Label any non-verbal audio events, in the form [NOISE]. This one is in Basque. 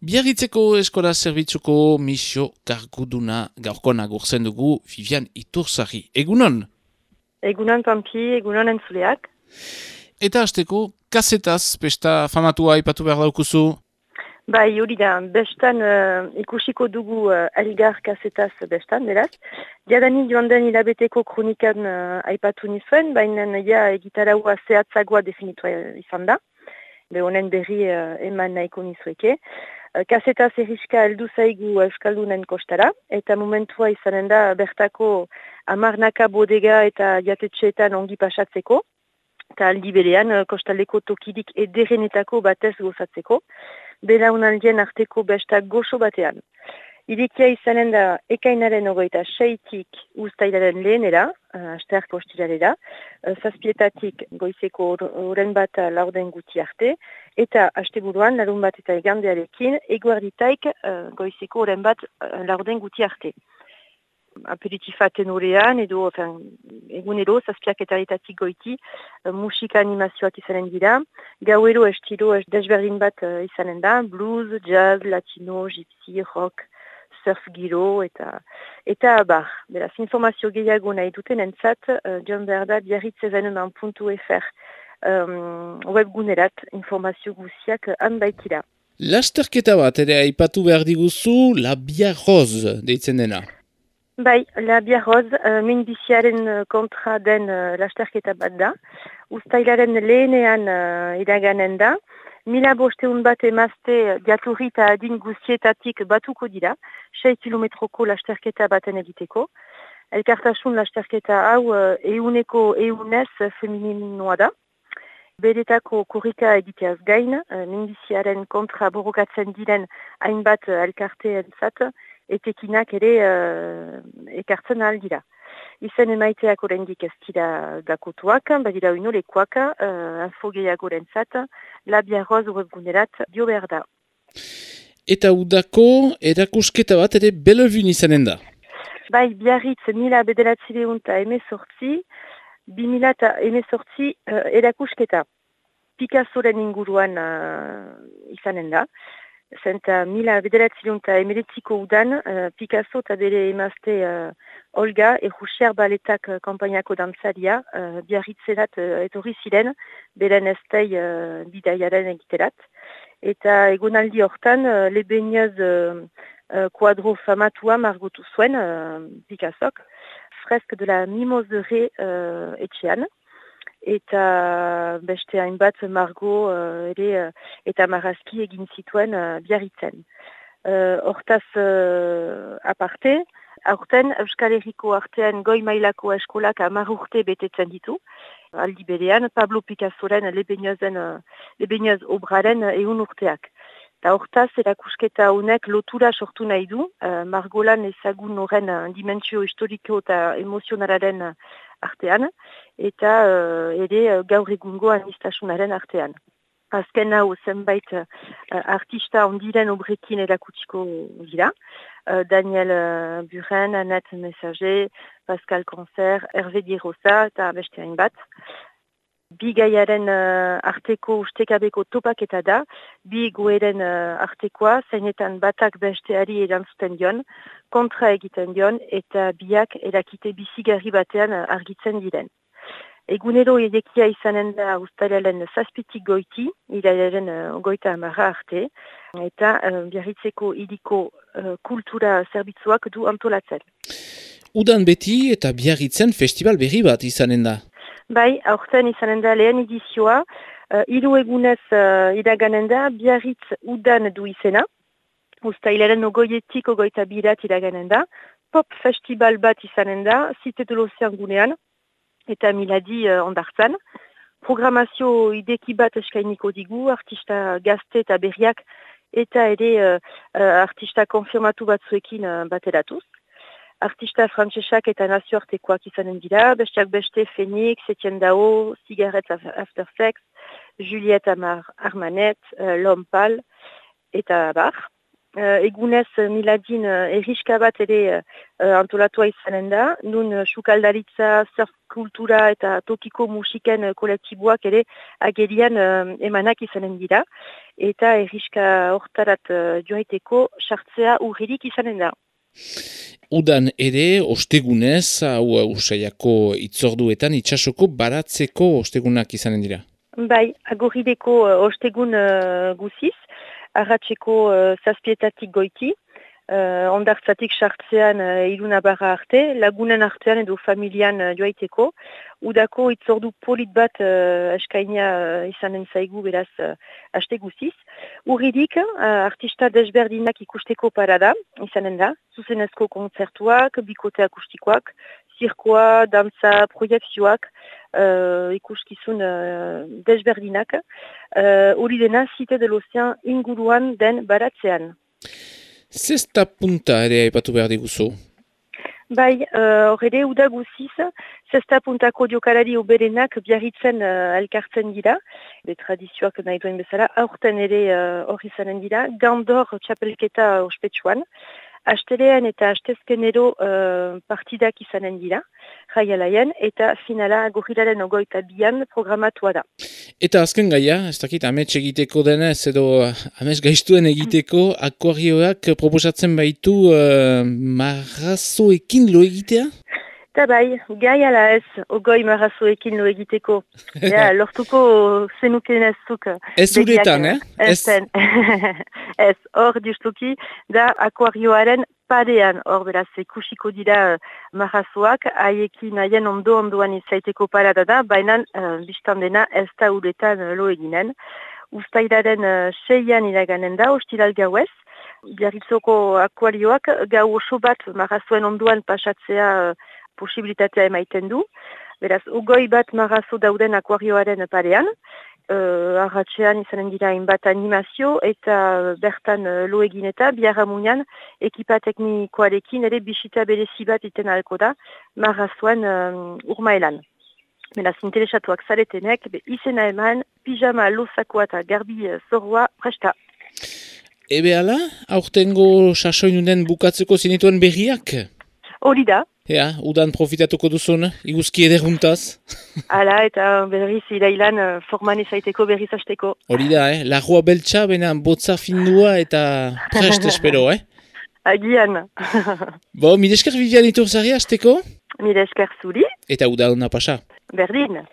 Biarritzeko eskola zerbitzuko misio karguduna gaurkona gurzen dugu Vivian Iturzari. Egunon? Egunon Pampi, egunon entzuleak. Eta hasteko, kasetaz besta famatua ipatu behar daukuzu? Bai, hori da, bestan uh, ikusiko dugu uh, Elgar kasetaz bestan, beraz. Diadani joan den hilabeteko kronikan uh, aipatu nizuen, baina ja egitaraua zehatzagoa definitua izan da. Be honen berri uh, eman nahiko nizueke. Eh, kaseta zerriska zaigu Euskaldunen kostara, eta momentua izanen da bertako amarnaka bodega eta jatetxeetan ongi pasatzeko, eta aldi berean eh, kostaleko tokidik ederenetako batez gozatzeko, bela unaldien arteko bestak goxo batean. Irikia izanen da ekainaren ogoita seitik ustailaren lehenera, uh, asteak postiralera, uh, zazpietatik goizeko oren bat laurden guti arte, eta asteburuan larun bat eta egandearekin eguerditaik uh, goizeko oren bat uh, laurden guti arte. Aperitifaten horrean, edo enfin, egunero zazpiak eta etatik goiti, uh, musika animazioak izanen dira, gauero estilo desberdin bat uh, izanen da, blues, jazz, latino, gypsy, rock, surf giro eta eta bar. Beraz, informazio gehiago nahi duten entzat, uh, John Berda biarritzeveneman.fr um, webgunerat informazio guziak han baitira. Lasterketa bat ere aipatu behar diguzu La Bia Rose deitzen dena. Bai, La Bia Rose uh, minbiziaren kontra den uh, lasterketa bat da. Uztailaren lehenean uh, iraganen da. Mila bosteun bat emazte diaturri eta adin guztietatik batuko dira, 6 kilometroko lasterketa baten egiteko. Elkartasun lasterketa hau euneko eunez femininoa da. Beretako kurrika egiteaz gain, mindiziaren kontra borrokatzen diren hainbat elkarteen zat, etekinak ere uh, ekartzen aldira izen emaiteak oraindik ez dira gakutuak, badira uino lekuak, uh, info gehiago rentzat, labia roz webgunerat dio behar da. Eta udako erakusketa bat ere belevun izanen da? Bai, biarritz mila bederatzileun eta emezortzi, bi mila eta emezortzi uh, erakusketa. Picassoren inguruan uh, izanen da. Zenta mila bederatzileun eta emeritziko udan, uh, Picasso eta bere emazte uh, Olga, errusiar baletak uh, kampainako dantzaria, uh, biarritzerat uh, etorri ziren, beren estei uh, bidaiaren egiterat. Eta egonaldi hortan, uh, lebenioz uh, kuadro famatua margotu zuen, uh, Picassok, fresk de la mimosere uh, etxean. Eta beste hainbat margo uh, ere, uh, eta marazki egin zituen uh, biarritzen. Hortaz uh, aparte, aurten Euskal Herriko artean goi mailako eskolak amar urte betetzen ditu. Aldi berean, Pablo Picassoren lebeniozen, lebenioz obraren egun urteak. Ta hortaz, erakusketa honek lotura sortu nahi du, uh, margolan ezagun horren uh, dimentsio historiko eta emozionalaren artean, eta uh, ere gaur egungo anistasunaren artean. Azken hau zenbait uh, artista ondiren obrekin erakutiko dira. Euh, Daniel uh, Buren, Annette Messager, Pascal Concert, Hervé Dirosa eta beste hainbat. Bi gaiaren uh, arteko ustekabeko topaketa da, bi goeren uh, artekoa, zainetan batak besteari erantzuten dion, kontra egiten dion eta biak erakite bizigarri batean argitzen diren. Egunero edekia izanen da ustalelen zazpitik goiti, iraiaren uh, goita amarra arte, eta uh, biarritzeko idiko uh, kultura zerbitzuak du antolatzen. Udan beti eta biarritzen festival berri bat izanen da? Bai, aurten izanen da lehen edizioa, uh, iru egunez uh, iraganen da, biarritz udan du izena, ustailaren ogoietik ogoita birat iraganen da, pop festival bat izanen da, zite de gunean, eta miladi uh, ondartzan. Programazio ideki bat eskainiko digu, artista gazte eta berriak, eta ere uh, uh, artista konfirmatu batzuekin uh, bateratuz. Artista frantsesak eta nazioartekoak izanen dira, besteak beste Phoenix, Etienne Dao, Cigarette After Sex, Juliette Amar Armanet, uh, L'Homme Pal, eta bar. uh, egunez miladin uh, erriska bat ere uh, antolatua izanen da, nun uh, sukaldaritza, surf kultura eta tokiko musiken uh, kolektiboak ere agerian uh, emanak izanen dira, eta erriska hortarat uh, joaiteko sartzea urririk izanen da. Udan ere, ostegunez, hau usaiako itzorduetan, itxasoko baratzeko ostegunak izanen dira? Bai, agorideko uh, ostegun uh, guziz, arratseko uh, zazpietatik goiti, uh, ondartzatik sartzean uh, iluna barra arte, lagunen artean edo familian uh, joaiteko, udako itzordu polit bat uh, eskainia uh, izanen zaigu beraz uh, aste guziz. Urridik, uh, artista desberdinak ikusteko parada, izanen da, zuzenezko kontzertuak, bikote akustikoak, zirkoa, dantza, proiektzioak, uh, ikuskizun uh, desberdinak, hori uh, dena zite de l'Ocean inguruan den baratzean. Zesta punta ere aipatu behar diguzu? Bai, hor uh, ere udaguziz, zesta puntako diokalari oberenak biarritzen uh, elkartzen dira, de tradizioak nahi duen bezala, aurten ere hor uh, izanen dira, gandor txapelketa ospetsuan, Astelean eta astezkenero uh, partidak izanen dira, jaialaien, eta finala gorilaren ogoita bian programatua da. Eta azken gaia, ez dakit, amets egiteko denez, edo amets gaiztuen egiteko, akuarioak proposatzen baitu uh, marrazoekin lo egitea? Eta bai, gai ala ez, ogoi marrazoekin lo egiteko. [LAUGHS] Ja, lortuko zenuken ez zuk. Ez uretan, eh? Ez, [LAUGHS] ez, hor justuki, da akuarioaren padean, hor beraz, ikusiko dira uh, marrazoak, haiekin haien ondo ondoan izaiteko parada da, baina uh, biztan dena ez da uretan uh, lo eginen. Uztailaren uh, seian iraganen da, ostilal gauez, biarritzoko akuarioak gau oso bat marrazoen ondoan pasatzea uh, posibilitatea emaiten du. Beraz, ugoi bat marrazo dauden akuarioaren parean, uh, arratxean izanen dira inbat animazio eta bertan uh, lo egin eta biarra muñan ekipa teknikoarekin ere bisita berezi bat iten alko da marrazoan uh, urmaelan. Beraz, interesatuak zaretenek, be, izena eman, pijama lozakoa eta garbi zorua presta. Ebe ala, aurtengo sasoinunen bukatzeko zinituen berriak? Hori da, Ja, udan profitatuko duzun, iguzki ederuntaz. Hala, eta berriz irailan uh, forman izaiteko berriz hasteko. Hori da, eh? Lajua beltsa, bena botza findua eta prest [LAUGHS] espero, eh? Agian. Bo, mire esker Vivian iturzari hasteko? Mire esker zuri. Eta uda pasa. Berdin.